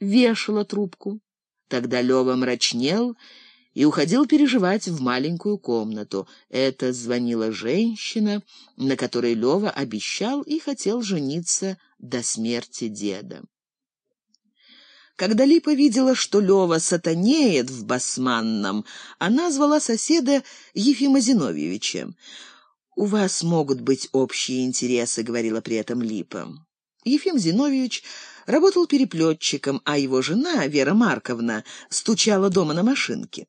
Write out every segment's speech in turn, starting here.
вешала трубку. Тогда Лёва мрачнел и уходил переживать в маленькую комнату. Это звонила женщина, на которой Лёва обещал и хотел жениться до смерти деда. Когда Липа видела, что Лёва сатанеет в Басманном, она звала соседа Ефима Зиновьевича. «У вас могут быть общие интересы», — говорила при этом Липа. Ефим Зиновьевич работал переплетчиком, а его жена, Вера Марковна, стучала дома на машинке.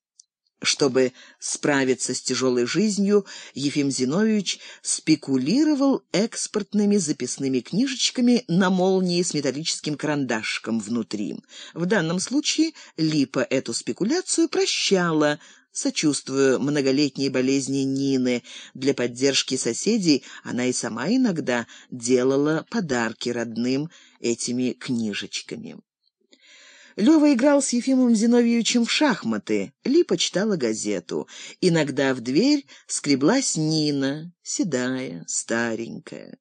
Чтобы справиться с тяжелой жизнью, Ефим Зиновьевич спекулировал экспортными записными книжечками на молнии с металлическим карандашком внутри. В данном случае Липа эту спекуляцию прощала, сочувствуя многолетней болезни Нины. Для поддержки соседей она и сама иногда делала подарки родным этими книжечками. Лёва играл с Ефимом Зиновьевичем в шахматы, Липа читала газету. Иногда в дверь скреблась Нина, седая, старенькая.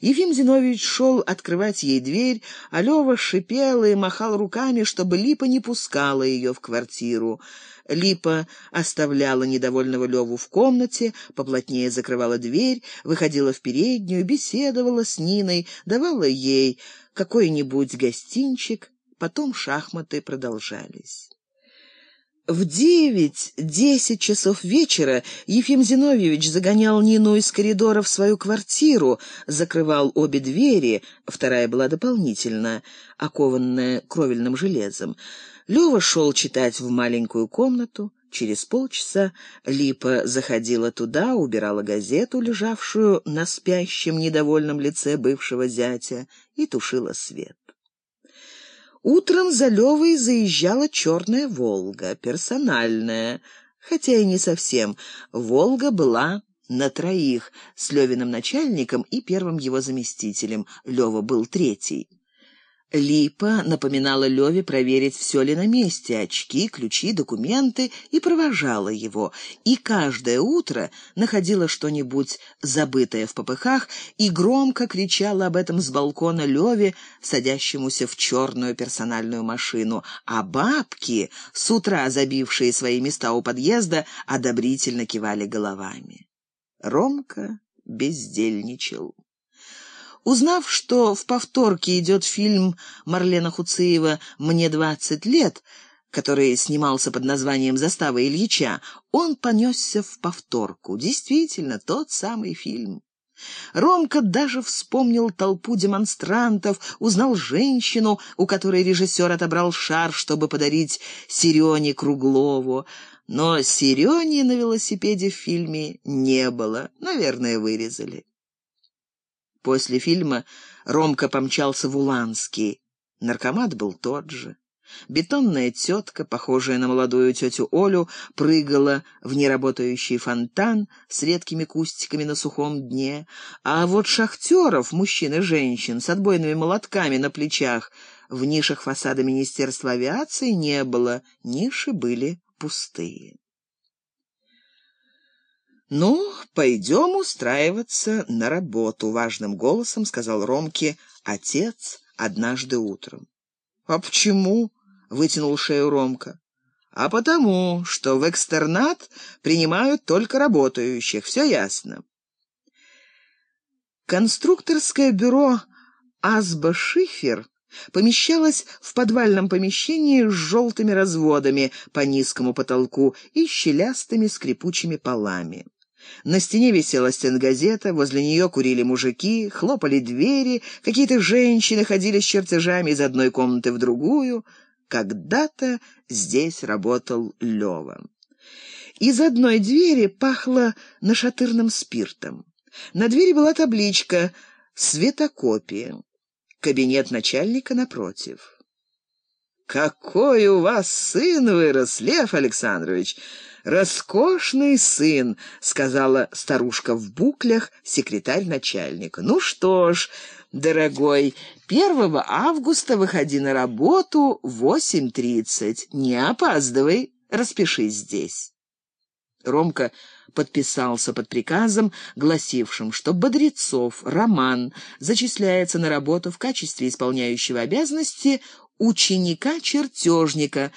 Ефим Зиновьевич шел открывать ей дверь, а Лёва шипел и махал руками, чтобы Липа не пускала ее в квартиру. Липа оставляла недовольного Леву в комнате, поплотнее закрывала дверь, выходила в переднюю, беседовала с Ниной, давала ей какой-нибудь гостинчик, Потом шахматы продолжались. В девять-десять часов вечера Ефим Зиновьевич загонял Нину из коридора в свою квартиру, закрывал обе двери, вторая была дополнительно, окованная кровельным железом. Лёва шел читать в маленькую комнату. Через полчаса Липа заходила туда, убирала газету, лежавшую на спящем недовольном лице бывшего зятя, и тушила свет. Утром за Левой заезжала черная «Волга», персональная, хотя и не совсем. «Волга» была на троих, с Левиным начальником и первым его заместителем. Лева был третий. Липа напоминала Леве проверить, все ли на месте, очки, ключи, документы, и провожала его. И каждое утро находила что-нибудь забытое в попыхах и громко кричала об этом с балкона Леве, садящемуся в черную персональную машину. А бабки, с утра забившие свои места у подъезда, одобрительно кивали головами. Ромка бездельничал. Узнав, что в повторке идет фильм Марлена Хуцеева «Мне двадцать лет», который снимался под названием «Застава Ильича», он понесся в повторку. Действительно, тот самый фильм. Ромка даже вспомнил толпу демонстрантов, узнал женщину, у которой режиссер отобрал шар, чтобы подарить Серене Круглову. Но Серени на велосипеде в фильме не было, наверное, вырезали. После фильма Ромка помчался в Уланский. Наркомат был тот же. Бетонная тетка, похожая на молодую тетю Олю, прыгала в неработающий фонтан с редкими кустиками на сухом дне, а вот шахтеров, мужчин и женщин, с отбойными молотками на плечах, в нишах фасада Министерства авиации не было, ниши были пустые. «Ну, пойдем устраиваться на работу», — важным голосом сказал Ромке отец однажды утром. «А почему?» — вытянул шею Ромка. «А потому, что в экстернат принимают только работающих, все ясно». Конструкторское бюро «Азба-Шифер» помещалось в подвальном помещении с желтыми разводами по низкому потолку и щелястыми скрипучими полами. На стене висела стенгазета, возле нее курили мужики, хлопали двери, какие-то женщины ходили с чертежами из одной комнаты в другую. Когда-то здесь работал Лева. Из одной двери пахло нашатырным спиртом. На двери была табличка «Светокопия». Кабинет начальника напротив. «Какой у вас сын вырос, Лев Александрович!» «Роскошный сын», — сказала старушка в буклях, секретарь начальника. «Ну что ж, дорогой, 1 августа выходи на работу в 8.30. Не опаздывай, распишись здесь». Ромка подписался под приказом, гласившим, что Бодрецов Роман зачисляется на работу в качестве исполняющего обязанности ученика-чертежника,